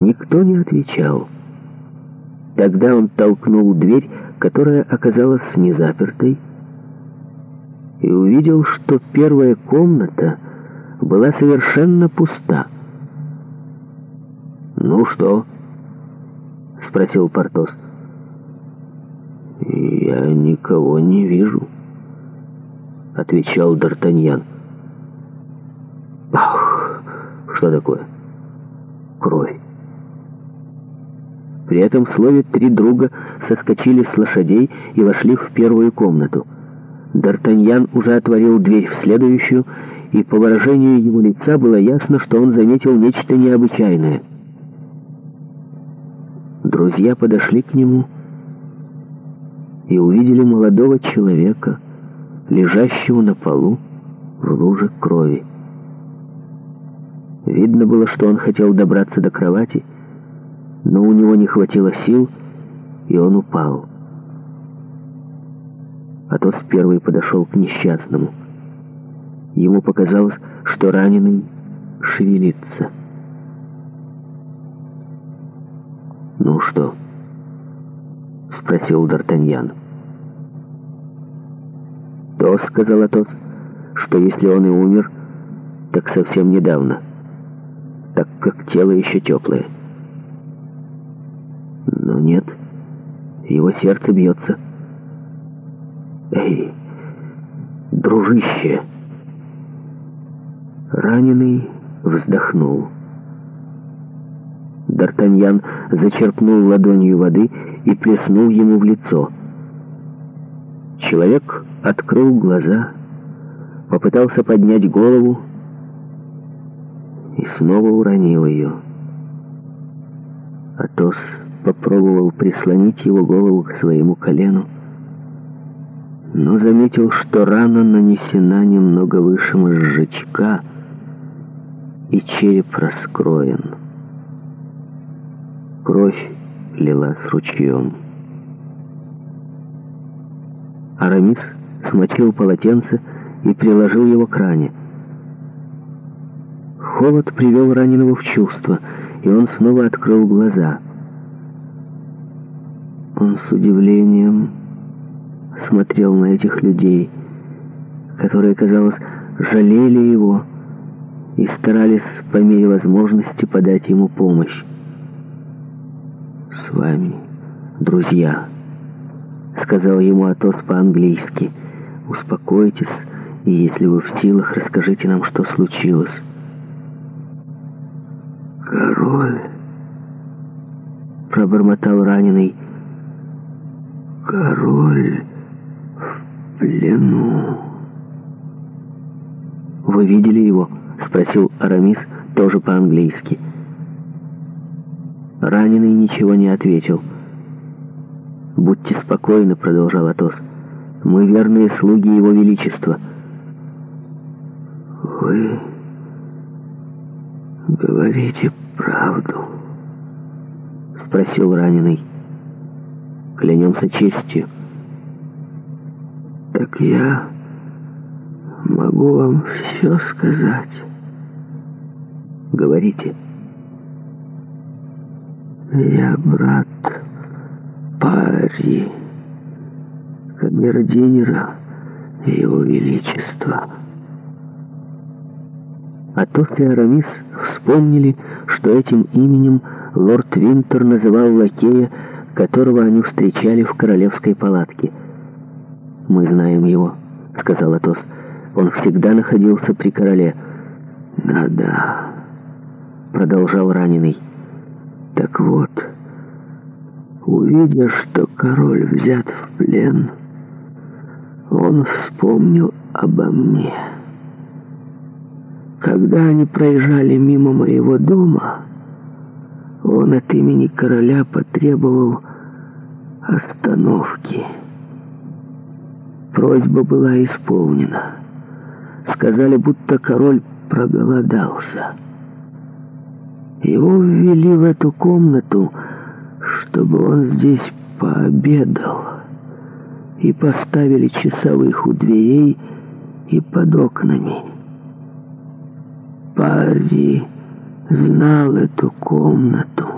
Никто не отвечал. Тогда он толкнул дверь, которая оказалась незапертой, и увидел, что первая комната была совершенно пуста. «Ну что?» — спросил Портос. «Я никого не вижу», — отвечал Д'Артаньян. «Ах, что такое? Кровь. При этом слове три друга соскочили с лошадей и вошли в первую комнату. Д'Артаньян уже отворил дверь в следующую, и по выражению его лица было ясно, что он заметил нечто необычайное. Друзья подошли к нему и увидели молодого человека, лежащего на полу в луже крови. Видно было, что он хотел добраться до кровати, но у него не хватило сил, и он упал. Атос первый подошел к несчастному. Ему показалось, что раненый шевелится. «Ну что?» — спросил Д'Артаньян. «То, — сказал Атос, — что если он и умер, так совсем недавно, так как тело еще теплое». Но нет, его сердце бьется. Эй, дружище! Раненый вздохнул. Д'Артаньян зачерпнул ладонью воды и плеснул ему в лицо. Человек открыл глаза, попытался поднять голову и снова уронил ее. Атос попробовал прислонить его голову к своему колену, но заметил, что рана нанесена немного выше мозжечка, и череп раскроен. Кровь лила с ручьем. Арамис смочил полотенце и приложил его к ране. Холод привел раненого в чувство, и он снова открыл глаза — он с удивлением смотрел на этих людей, которые, казалось, жалели его и старались по мере возможности подать ему помощь. «С вами, друзья», — сказал ему Атос по-английски, — «успокойтесь, и если вы в силах, расскажите нам, что случилось». «Король», — пробормотал раненый, — король в плену. «Вы видели его?» — спросил Арамис, тоже по-английски. Раненый ничего не ответил. «Будьте спокойны», — продолжал Атос. «Мы верные слуги Его Величества». «Вы говорите правду?» — спросил раненый клянемся честью. Так я могу вам все сказать. Говорите. Я брат Пари, камердинера Его Величества. Атос и Арамис вспомнили, что этим именем лорд Винтер называл лакея которого они встречали в королевской палатке. «Мы знаем его», — сказал Атос. «Он всегда находился при короле». «Да-да», — продолжал раненый. «Так вот, увидя, что король взят в плен, он вспомнил обо мне. Когда они проезжали мимо моего дома...» Он от имени короля потребовал остановки. Просьба была исполнена. Сказали, будто король проголодался. Его ввели в эту комнату, чтобы он здесь пообедал. И поставили часовых у дверей и под окнами. Пари знал эту комнату.